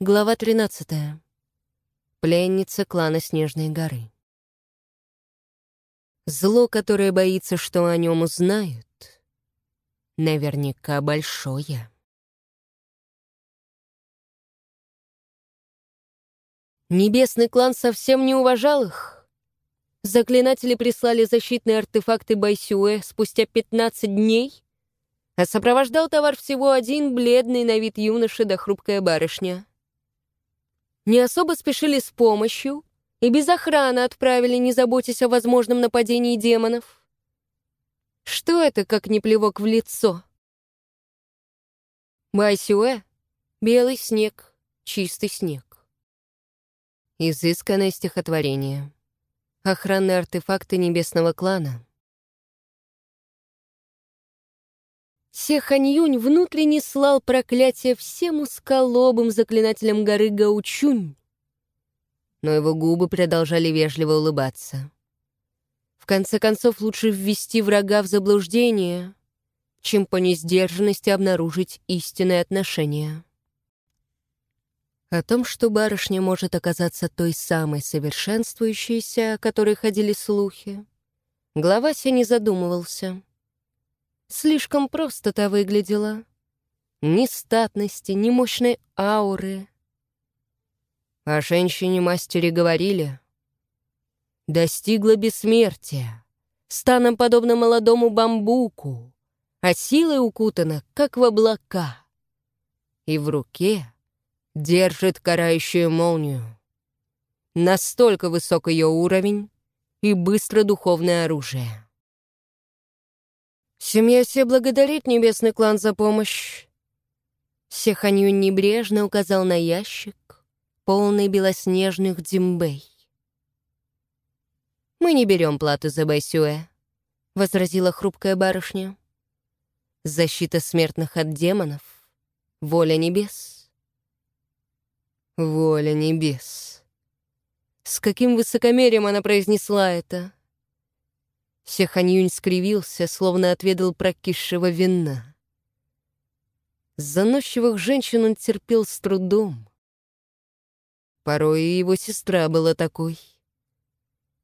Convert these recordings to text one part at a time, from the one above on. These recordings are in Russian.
Глава 13. Пленница клана Снежной горы. Зло, которое боится, что о нем узнают, наверняка большое. Небесный клан совсем не уважал их. Заклинатели прислали защитные артефакты Байсюэ спустя 15 дней, а сопровождал товар всего один бледный на вид юноша да хрупкая барышня не особо спешили с помощью и без охраны отправили, не заботясь о возможном нападении демонов. Что это, как не плевок в лицо? Байсюэ — белый снег, чистый снег. Изысканное стихотворение. Охранные артефакты небесного клана. Сеханьюнь внутренне слал проклятие всем усколобым заклинателям горы Гаучунь. Но его губы продолжали вежливо улыбаться. В конце концов, лучше ввести врага в заблуждение, чем по несдержанности обнаружить истинные отношения. О том, что барышня может оказаться той самой совершенствующейся, о которой ходили слухи, глава Се не задумывался. Слишком просто та выглядела. Ни статности, ни мощной ауры. О женщине-мастере говорили. Достигла бессмертия, станом подобно молодому бамбуку, а силой укутана, как в облака. И в руке держит карающую молнию. Настолько высок ее уровень и быстро духовное оружие. Семья все благодарит небесный клан за помощь. Сеханью небрежно указал на ящик, полный белоснежных дзимбей. «Мы не берем плату за Байсюэ», — возразила хрупкая барышня. «Защита смертных от демонов — воля небес». «Воля небес». С каким высокомерием она произнесла это. Сеханьюнь скривился, словно отведал прокисшего вина. Заносчивых женщин он терпел с трудом. Порой и его сестра была такой.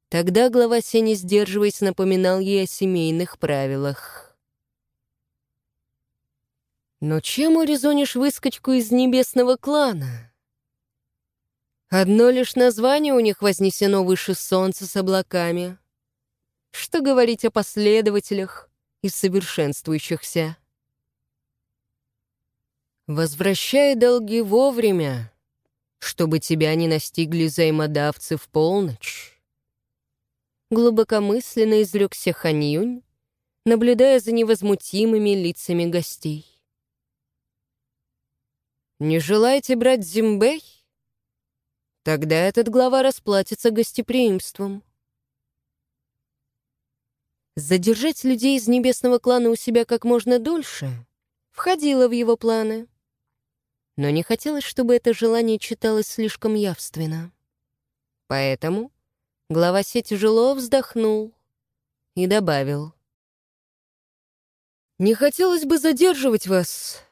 Тогда глава Сени, сдерживаясь, напоминал ей о семейных правилах. Но чем урезонишь выскочку из небесного клана? Одно лишь название у них вознесено выше солнца с облаками — что говорить о последователях и совершенствующихся? Возвращай долги вовремя, чтобы тебя не настигли взаимодавцы в полночь. Глубокомысленно изрекся Ханьюнь, наблюдая за невозмутимыми лицами гостей. «Не желаете брать Зимбэй? Тогда этот глава расплатится гостеприимством». Задержать людей из небесного клана у себя как можно дольше входило в его планы. Но не хотелось, чтобы это желание читалось слишком явственно. Поэтому глава сети тяжело вздохнул и добавил. «Не хотелось бы задерживать вас.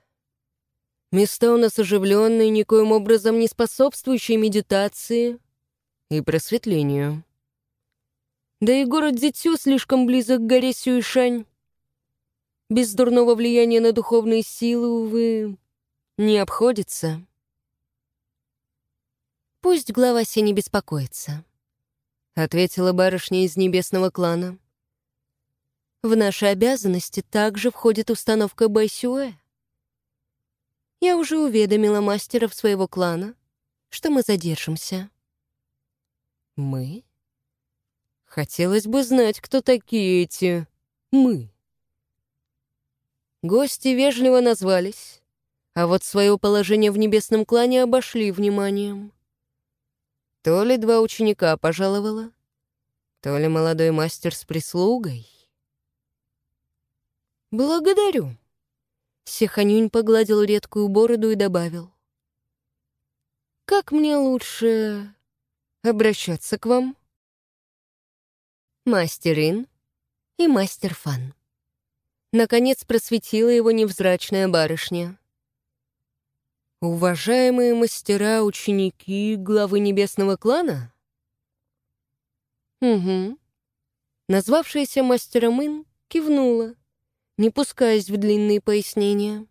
Места у нас оживленные, никоим образом не способствующие медитации и просветлению». Да и город Дзитсю слишком близок к горе Сюишань. Без дурного влияния на духовные силы, увы, не обходится. «Пусть глава Се не беспокоится», — ответила барышня из небесного клана. «В наши обязанности также входит установка Байсюэ. Я уже уведомила мастеров своего клана, что мы задержимся». «Мы?» Хотелось бы знать, кто такие эти «мы». Гости вежливо назвались, а вот свое положение в небесном клане обошли вниманием. То ли два ученика пожаловала, то ли молодой мастер с прислугой. «Благодарю», — Сеханюнь погладил редкую бороду и добавил. «Как мне лучше обращаться к вам?» Мастер Ин и мастер Фан. Наконец просветила его невзрачная барышня. Уважаемые мастера, ученики главы небесного клана? Угу. Назвавшаяся мастером Ин кивнула, не пускаясь в длинные пояснения.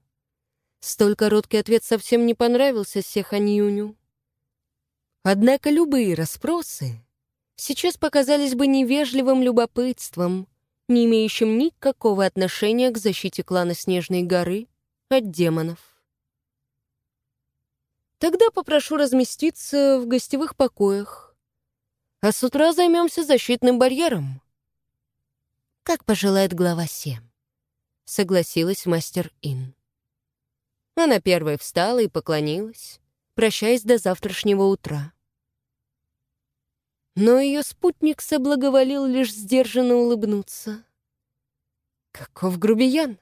Столь короткий ответ совсем не понравился Сеханьюню. Однако любые расспросы сейчас показались бы невежливым любопытством, не имеющим никакого отношения к защите клана Снежной горы от демонов. Тогда попрошу разместиться в гостевых покоях, а с утра займемся защитным барьером. Как пожелает глава Сем, согласилась мастер Ин. Она первой встала и поклонилась, прощаясь до завтрашнего утра. Но ее спутник соблаговолил лишь сдержанно улыбнуться. Каков грубиян!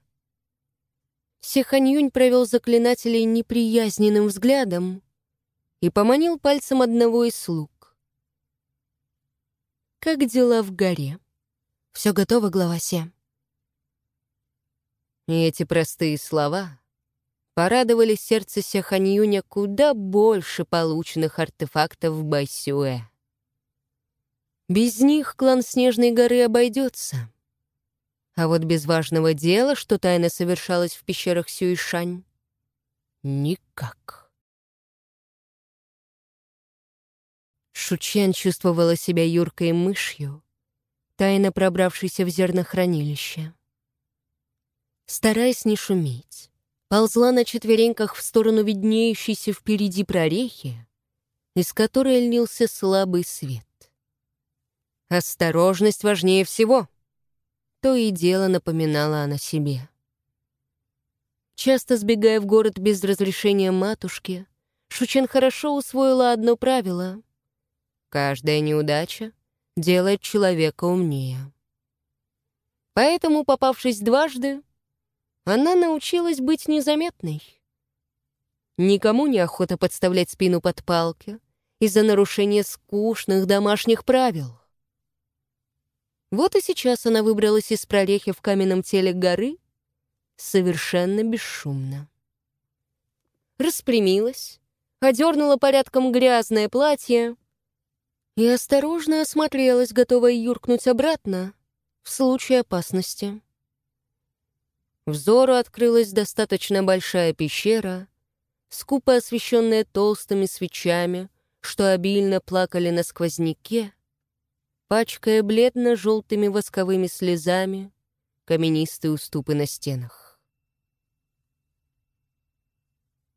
Сеханьюнь провел заклинателей неприязненным взглядом и поманил пальцем одного из слуг. «Как дела в горе? Все готово, глава Се?» И эти простые слова порадовали сердце Сяханьюня куда больше полученных артефактов Байсюэ. Без них клан Снежной горы обойдется. А вот без важного дела, что тайно совершалось в пещерах Сюишань, никак. Шучен чувствовала себя юркой мышью, тайно пробравшейся в зернохранилище. Стараясь не шуметь, ползла на четвереньках в сторону виднеющейся впереди прорехи, из которой лился слабый свет. Осторожность важнее всего. То и дело напоминала она себе. Часто сбегая в город без разрешения матушки, Шучен хорошо усвоила одно правило. Каждая неудача делает человека умнее. Поэтому, попавшись дважды, она научилась быть незаметной. Никому не охота подставлять спину под палки из-за нарушения скучных домашних правил. Вот и сейчас она выбралась из прорехи в каменном теле горы совершенно бесшумно. Распрямилась, одернула порядком грязное платье и осторожно осмотрелась, готовая юркнуть обратно в случае опасности. Взору открылась достаточно большая пещера, скупо освещенная толстыми свечами, что обильно плакали на сквозняке, пачкая бледно-желтыми восковыми слезами каменистые уступы на стенах.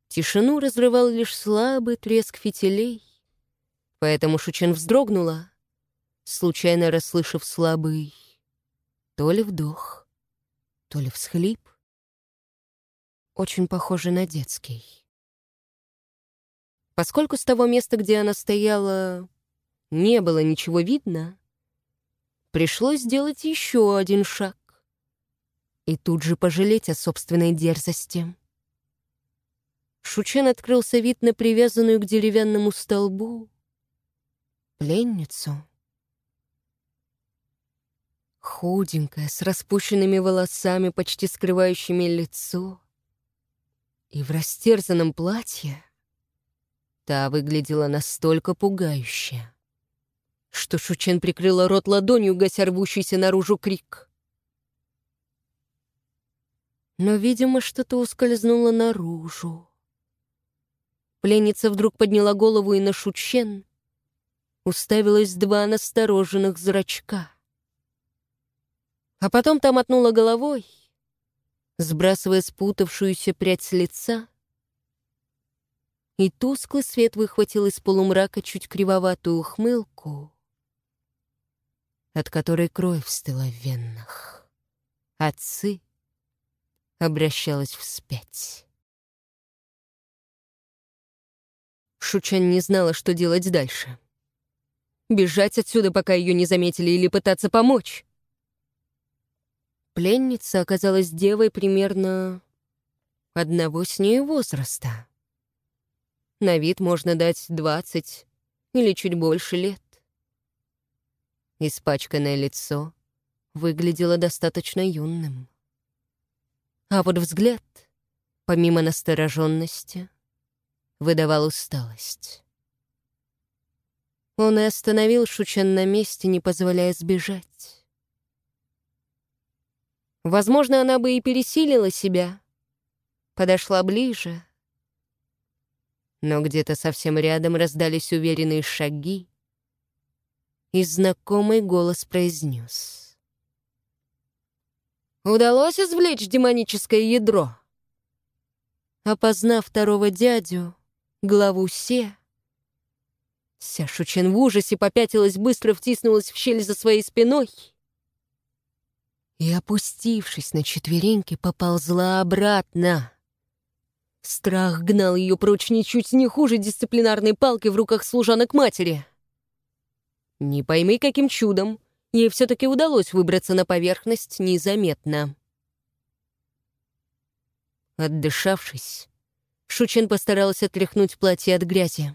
Тишину разрывал лишь слабый треск фитилей, поэтому Шучен вздрогнула, случайно расслышав слабый то ли вдох, то ли всхлип, очень похожий на детский. Поскольку с того места, где она стояла, не было ничего видно, пришлось сделать еще один шаг и тут же пожалеть о собственной дерзости. Шучен открылся вид на привязанную к деревянному столбу пленницу. Худенькая, с распущенными волосами, почти скрывающими лицо, и в растерзанном платье та выглядела настолько пугающе, что Шучен прикрыла рот ладонью, гася рвущийся наружу крик. Но, видимо, что-то ускользнуло наружу. Пленница вдруг подняла голову и на Шучен уставилась два настороженных зрачка. А потом та мотнула головой, сбрасывая спутавшуюся прядь с лица, и тусклый свет выхватил из полумрака чуть кривоватую ухмылку, от которой кровь стыла в венах. Отцы обращалась вспять. Шучан не знала, что делать дальше. Бежать отсюда, пока ее не заметили, или пытаться помочь. Пленница оказалась девой примерно одного с ней возраста. На вид можно дать двадцать или чуть больше лет. Испачканное лицо выглядело достаточно юным. А вот взгляд, помимо настороженности, выдавал усталость. Он и остановил Шучен на месте, не позволяя сбежать. Возможно, она бы и пересилила себя, подошла ближе. Но где-то совсем рядом раздались уверенные шаги, и знакомый голос произнес. «Удалось извлечь демоническое ядро?» Опознав второго дядю, главу Се, Ся Шучен в ужасе попятилась, быстро втиснулась в щель за своей спиной и, опустившись на четвереньки, поползла обратно. Страх гнал ее прочь ничуть не хуже дисциплинарной палки в руках служанок матери. Не пойми, каким чудом, ей все-таки удалось выбраться на поверхность незаметно. Отдышавшись, Шучин постаралась отряхнуть платье от грязи.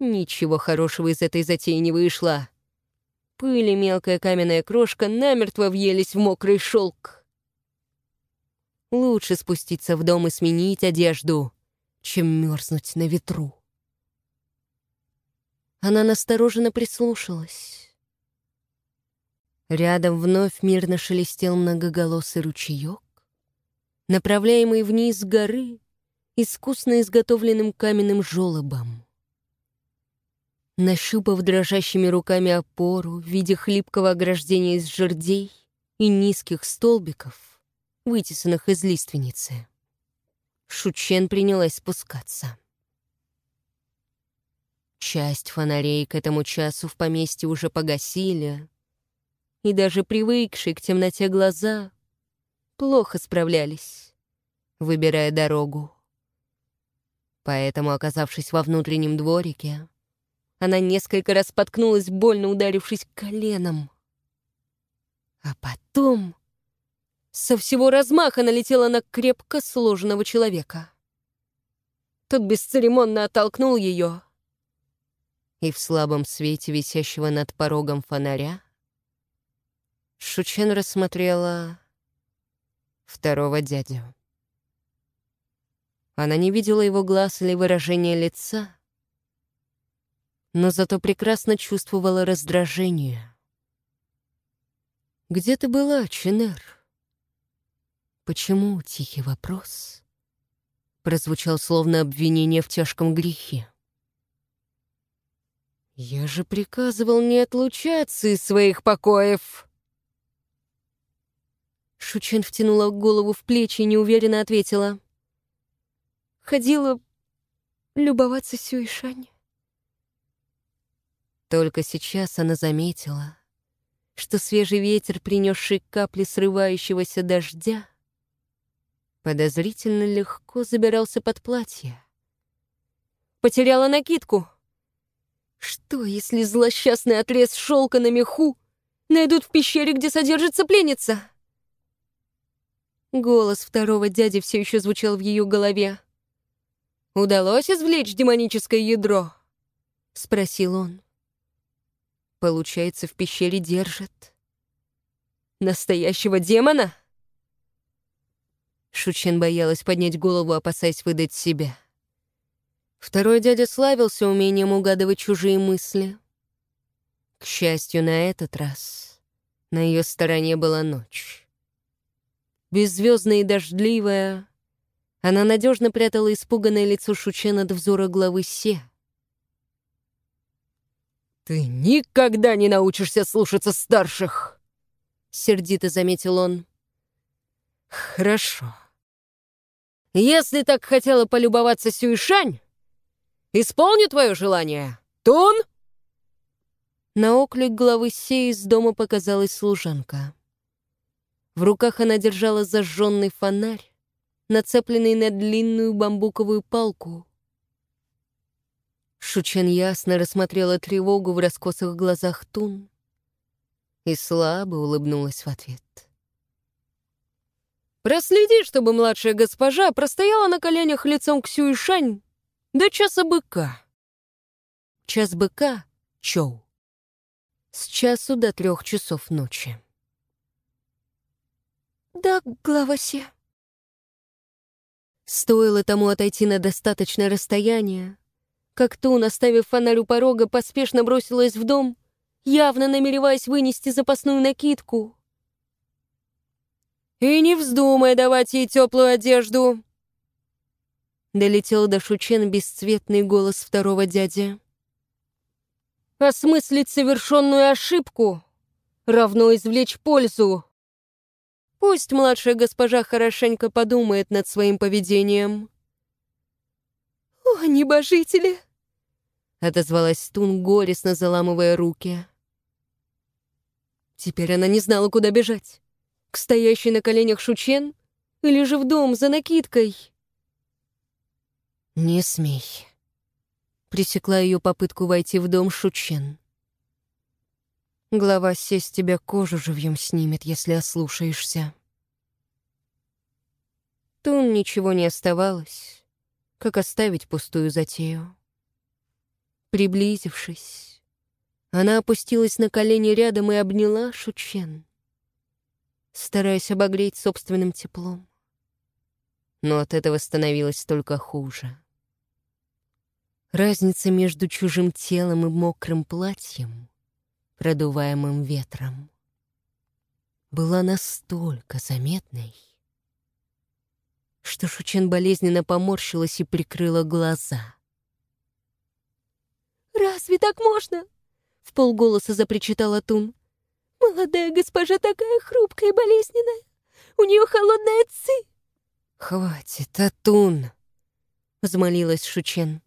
Ничего хорошего из этой затеи не вышло. Пыль и мелкая каменная крошка намертво въелись в мокрый шелк. Лучше спуститься в дом и сменить одежду, чем мерзнуть на ветру. Она настороженно прислушалась. Рядом вновь мирно шелестел многоголосый ручеек, направляемый вниз с горы искусно изготовленным каменным желобом. Нащупав дрожащими руками опору в виде хлипкого ограждения из жердей и низких столбиков, вытесанных из лиственницы, Шучен принялась спускаться. Часть фонарей к этому часу в поместье уже погасили, и даже привыкшие к темноте глаза плохо справлялись, выбирая дорогу. Поэтому, оказавшись во внутреннем дворике, она несколько раз споткнулась, больно ударившись коленом. А потом со всего размаха налетела на крепко сложенного человека. Тот бесцеремонно оттолкнул ее, и в слабом свете висящего над порогом фонаря Шучен рассмотрела второго дядю. Она не видела его глаз или выражения лица, но зато прекрасно чувствовала раздражение. «Где ты была, Ченер?» «Почему?» — тихий вопрос прозвучал словно обвинение в тяжком грехе. «Я же приказывал не отлучаться из своих покоев!» Шучен втянула голову в плечи и неуверенно ответила. «Ходила любоваться Сюишань». Только сейчас она заметила, что свежий ветер, принесший капли срывающегося дождя, подозрительно легко забирался под платье. «Потеряла накидку!» Что, если злосчастный отрез шелка на меху найдут в пещере, где содержится пленница? Голос второго дяди все еще звучал в ее голове. «Удалось извлечь демоническое ядро?» — спросил он. «Получается, в пещере держат настоящего демона?» Шучен боялась поднять голову, опасаясь выдать себя. Второй дядя славился умением угадывать чужие мысли. К счастью, на этот раз на ее стороне была ночь. Беззвездная и дождливая, она надежно прятала испуганное лицо Шучена от взора главы Се. «Ты никогда не научишься слушаться старших!» — сердито заметил он. «Хорошо. Если так хотела полюбоваться Сюишань, исполню твое желание, Тун!» На оклик главы Се из дома показалась служанка. В руках она держала зажженный фонарь, нацепленный на длинную бамбуковую палку. Шучен ясно рассмотрела тревогу в раскосых глазах Тун и слабо улыбнулась в ответ. «Проследи, чтобы младшая госпожа простояла на коленях лицом к Сюишань до часа быка». Час быка — Чоу. С часу до трех часов ночи. «Да, глава Се». Стоило тому отойти на достаточное расстояние, как Тун, оставив фонарь у порога, поспешно бросилась в дом, явно намереваясь вынести запасную накидку. «И не вздумай давать ей теплую одежду!» Долетел до Шучен бесцветный голос второго дяди. «Осмыслить совершенную ошибку равно извлечь пользу. Пусть младшая госпожа хорошенько подумает над своим поведением». «О, небожители!» — отозвалась Тун, горестно заламывая руки. Теперь она не знала, куда бежать. К стоящей на коленях Шучен или же в дом за накидкой. «Не смей», — пресекла ее попытку войти в дом Шучен. «Глава сесть тебя кожу живьем снимет, если ослушаешься». Тун ничего не оставалось, как оставить пустую затею. Приблизившись, она опустилась на колени рядом и обняла Шучен, стараясь обогреть собственным теплом. Но от этого становилось только хуже. Разница между чужим телом и мокрым платьем, продуваемым ветром, была настолько заметной, что Шучен болезненно поморщилась и прикрыла глаза — «Разве так можно?» — в полголоса запричитала Тун. «Молодая госпожа такая хрупкая и болезненная. У нее холодная ци». «Хватит, Атун!» — взмолилась Шучен.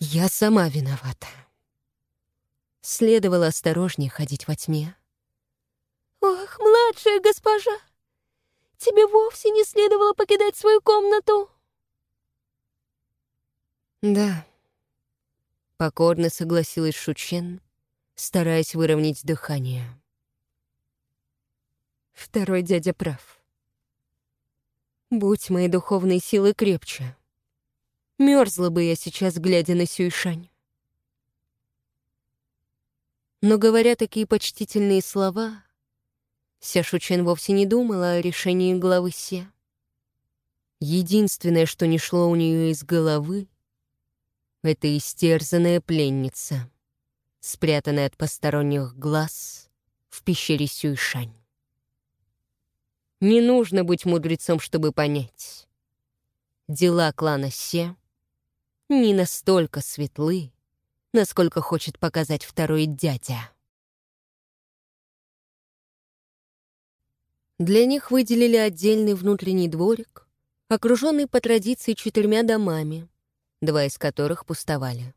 «Я сама виновата. Следовало осторожнее ходить во тьме». «Ох, младшая госпожа, тебе вовсе не следовало покидать свою комнату». «Да, Покорно согласилась Шучен, стараясь выровнять дыхание. Второй дядя прав. Будь мои духовные силы крепче. Мерзла бы я сейчас, глядя на Сюйшань. Но говоря такие почтительные слова, Ся Шучен вовсе не думала о решении главы Се. Единственное, что не шло у нее из головы, это истерзанная пленница, спрятанная от посторонних глаз в пещере Сюйшань. Не нужно быть мудрецом, чтобы понять. Дела клана Се не настолько светлы, насколько хочет показать второй дядя. Для них выделили отдельный внутренний дворик, окруженный по традиции четырьмя домами, два из которых пустовали.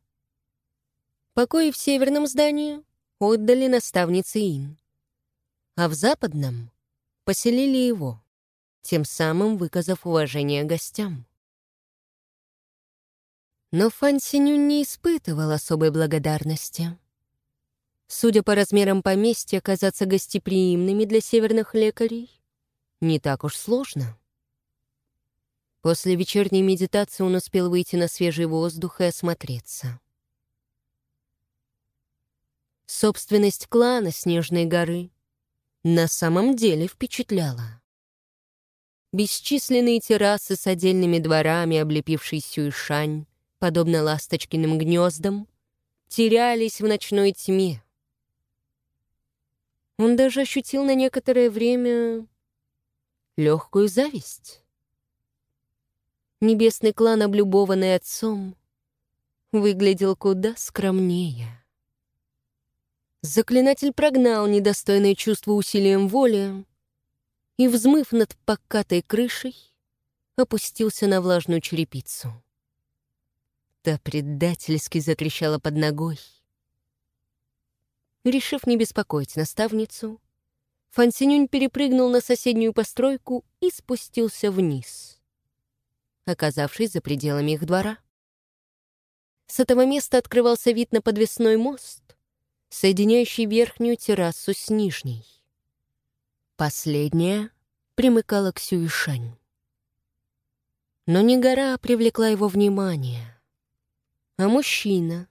Покои в северном здании отдали наставнице Ин, а в западном поселили его, тем самым выказав уважение гостям. Но Фан Синюнь не испытывал особой благодарности. Судя по размерам поместья, оказаться гостеприимными для северных лекарей не так уж сложно. После вечерней медитации он успел выйти на свежий воздух и осмотреться. Собственность клана Снежной горы на самом деле впечатляла. Бесчисленные террасы с отдельными дворами, облепившие Сюйшань, подобно ласточкиным гнездам, терялись в ночной тьме. Он даже ощутил на некоторое время легкую зависть. Небесный клан, облюбованный отцом, выглядел куда скромнее. Заклинатель прогнал недостойное чувство усилием воли и, взмыв над покатой крышей, опустился на влажную черепицу. Та предательски затрещала под ногой. Решив не беспокоить наставницу, Фансинюнь перепрыгнул на соседнюю постройку и спустился вниз оказавшись за пределами их двора. С этого места открывался вид на подвесной мост, соединяющий верхнюю террасу с нижней. Последняя примыкала к Сюишань. Но не гора привлекла его внимание, а мужчина,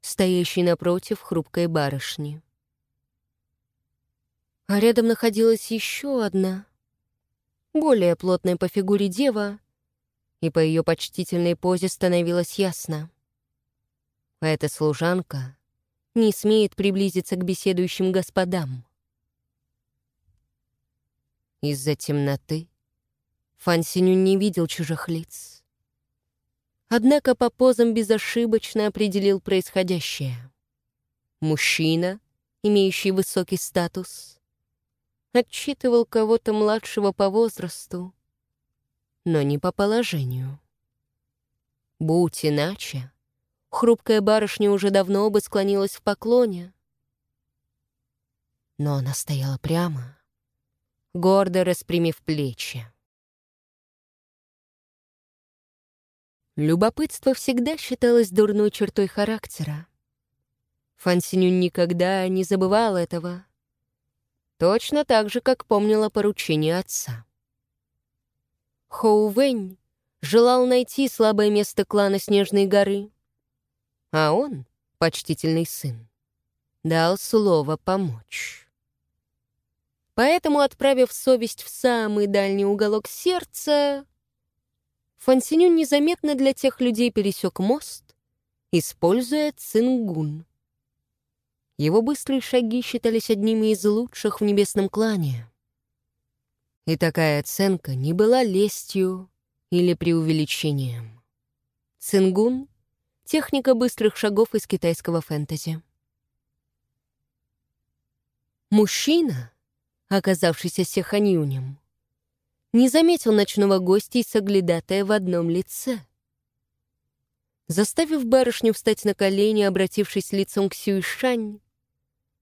стоящий напротив хрупкой барышни. А рядом находилась еще одна, более плотная по фигуре дева, и по ее почтительной позе становилось ясно. Эта служанка не смеет приблизиться к беседующим господам. Из-за темноты Фан Синюнь не видел чужих лиц. Однако по позам безошибочно определил происходящее. Мужчина, имеющий высокий статус, отчитывал кого-то младшего по возрасту, но не по положению. Будь иначе, хрупкая барышня уже давно бы склонилась в поклоне. Но она стояла прямо, гордо распрямив плечи. Любопытство всегда считалось дурной чертой характера. Фансинюнь никогда не забывал этого. Точно так же, как помнила поручение отца. Хоу Вэнь желал найти слабое место клана Снежной горы, а он, почтительный сын, дал слово помочь. Поэтому, отправив совесть в самый дальний уголок сердца, Фансинюн незаметно для тех людей пересек мост, используя цингун. Его быстрые шаги считались одними из лучших в небесном клане. И такая оценка не была лестью или преувеличением. Цингун — техника быстрых шагов из китайского фэнтези. Мужчина, оказавшийся Сеханьюнем, не заметил ночного гостя и соглядатая в одном лице. Заставив барышню встать на колени, обратившись лицом к Сюишань,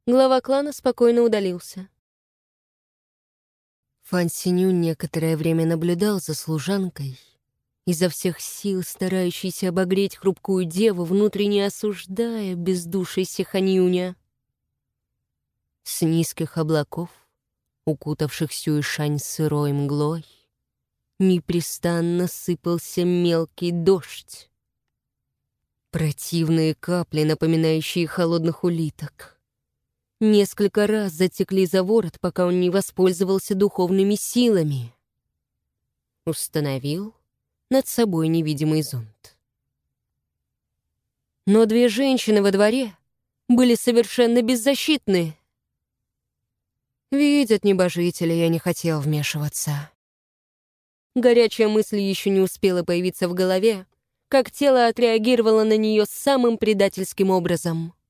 глава клана спокойно удалился. Фан Синю некоторое время наблюдал за служанкой, изо всех сил старающейся обогреть хрупкую деву, внутренне осуждая бездушие Сиханьюня. С низких облаков, укутавших Сюишань сырой мглой, непрестанно сыпался мелкий дождь. Противные капли, напоминающие холодных улиток — Несколько раз затекли за ворот, пока он не воспользовался духовными силами. Установил над собой невидимый зонт. Но две женщины во дворе были совершенно беззащитны. Видят небожители, я не хотел вмешиваться. Горячая мысль еще не успела появиться в голове, как тело отреагировало на нее самым предательским образом —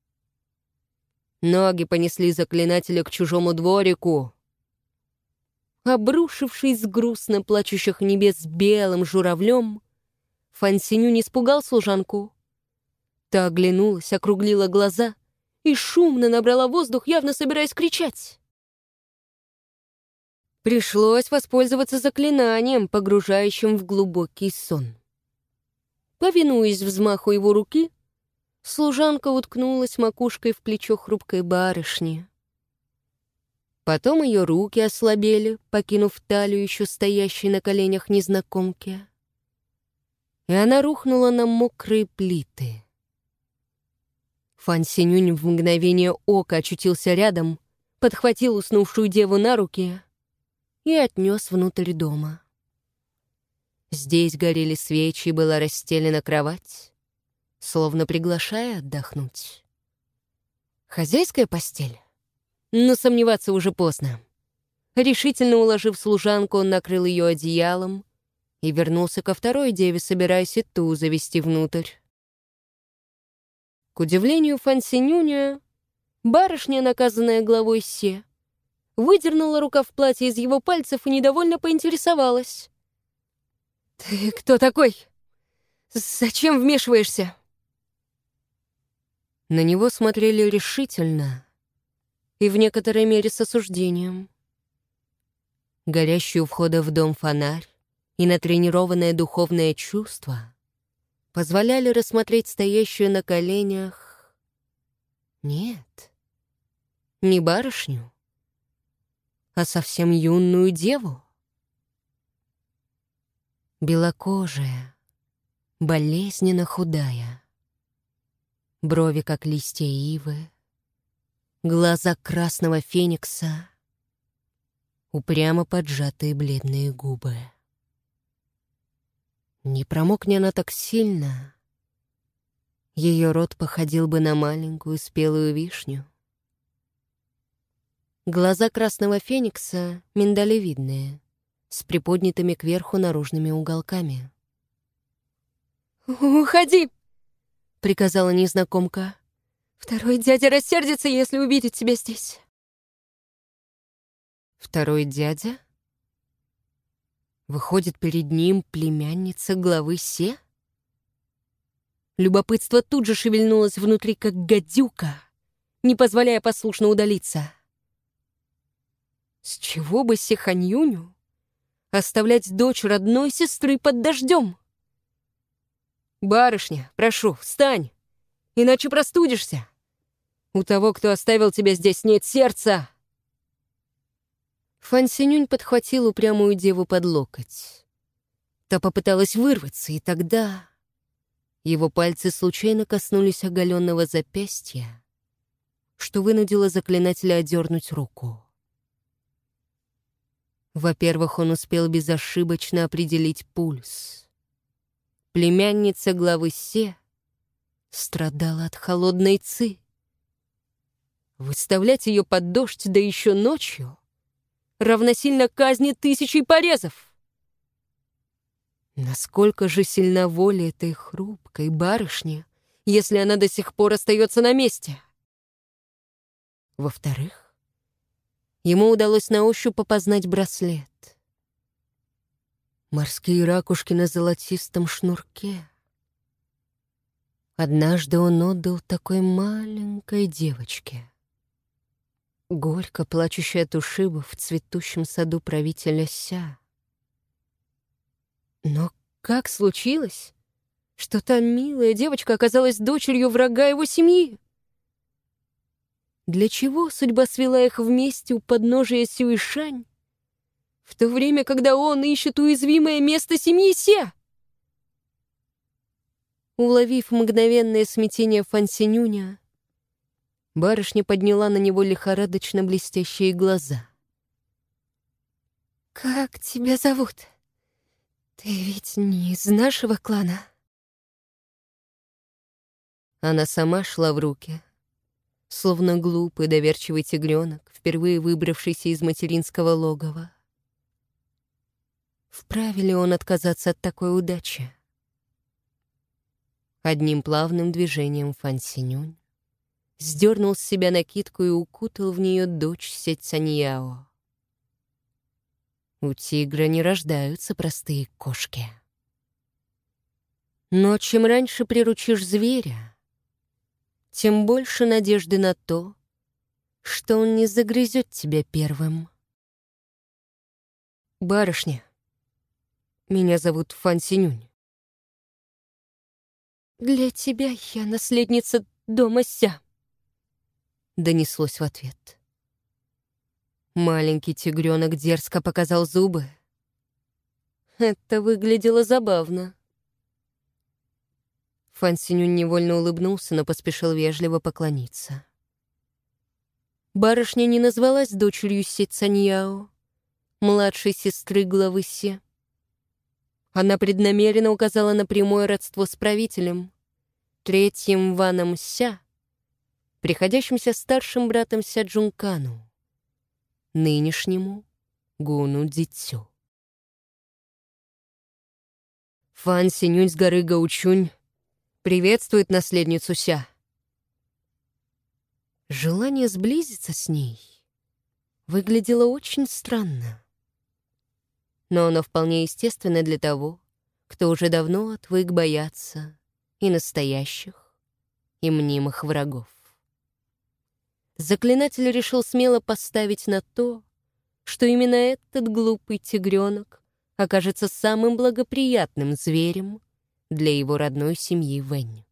Ноги понесли заклинателя к чужому дворику. Обрушившись грустно плачущих небес белым журавлем, Фансиню не испугал служанку. Та оглянулась, округлила глаза и шумно набрала воздух, явно собираясь кричать. Пришлось воспользоваться заклинанием, погружающим в глубокий сон. Повинуясь взмаху его руки, Служанка уткнулась макушкой в плечо хрупкой барышни. Потом ее руки ослабели, покинув талию еще стоящей на коленях незнакомки. И она рухнула на мокрые плиты. Фан Синюнь в мгновение ока очутился рядом, подхватил уснувшую деву на руки и отнес внутрь дома. Здесь горели свечи, была расстелена кровать словно приглашая отдохнуть. Хозяйская постель? Но сомневаться уже поздно. Решительно уложив служанку, он накрыл ее одеялом и вернулся ко второй деве, собираясь и ту завести внутрь. К удивлению Фансинюня, барышня, наказанная главой Се, выдернула рукав платья из его пальцев и недовольно поинтересовалась. «Ты кто такой? Зачем вмешиваешься?» На него смотрели решительно и в некоторой мере с осуждением. Горящий у входа в дом фонарь и натренированное духовное чувство позволяли рассмотреть стоящую на коленях... Нет, не барышню, а совсем юную деву. Белокожая, болезненно худая брови, как листья ивы, глаза красного феникса, упрямо поджатые бледные губы. Не промокни она так сильно, ее рот походил бы на маленькую спелую вишню. Глаза красного феникса миндалевидные, с приподнятыми кверху наружными уголками. «Уходи!» — приказала незнакомка. «Второй дядя рассердится, если увидит тебя здесь». «Второй дядя?» Выходит, перед ним племянница главы Се? Любопытство тут же шевельнулось внутри, как гадюка, не позволяя послушно удалиться. С чего бы Сеханьюню оставлять дочь родной сестры под дождем? «Барышня, прошу, встань, иначе простудишься. У того, кто оставил тебя здесь, нет сердца!» Фан Синюнь подхватил упрямую деву под локоть. Та попыталась вырваться, и тогда... Его пальцы случайно коснулись оголенного запястья, что вынудило заклинателя одернуть руку. Во-первых, он успел безошибочно определить пульс. Племянница главы Се страдала от холодной ци. Выставлять ее под дождь, да еще ночью, равносильно казни тысячей порезов. Насколько же сильна воля этой хрупкой барышни, если она до сих пор остается на месте? Во-вторых, ему удалось на ощупь опознать браслет. Морские ракушки на золотистом шнурке. Однажды он отдал такой маленькой девочке. Горько плачущая от ушибов в цветущем саду правителя Ся. Но как случилось, что та милая девочка оказалась дочерью врага его семьи? Для чего судьба свела их вместе у подножия Сюишань, в то время, когда он ищет уязвимое место семьи Се? Уловив мгновенное смятение Фансинюня, барышня подняла на него лихорадочно блестящие глаза. «Как тебя зовут?» «Ты ведь не из нашего клана?» Она сама шла в руки, словно глупый доверчивый тигренок, впервые выбравшийся из материнского логова. Вправе ли он отказаться от такой удачи? Одним плавным движением Фан Синюнь сдернул с себя накидку и укутал в нее дочь Сеть Саньяо. У тигра не рождаются простые кошки. Но чем раньше приручишь зверя, тем больше надежды на то, что он не загрызет тебя первым. Барышня, меня зовут Фан Синюнь. «Для тебя я наследница дома Ся», — донеслось в ответ. Маленький тигренок дерзко показал зубы. Это выглядело забавно. Фансиню невольно улыбнулся, но поспешил вежливо поклониться. Барышня не назвалась дочерью Се Цаньяо, младшей сестры главы Се. Она преднамеренно указала на прямое родство с правителем, третьим Ваном Ся, приходящимся старшим братом Ся Джункану нынешнему Гуну Дзитсю. Фан Синюнь с горы Гаучунь приветствует наследницу Ся. Желание сблизиться с ней выглядело очень странно. Но оно вполне естественно для того, кто уже давно отвык бояться и настоящих, и мнимых врагов. Заклинатель решил смело поставить на то, что именно этот глупый тигренок окажется самым благоприятным зверем для его родной семьи Вэнь.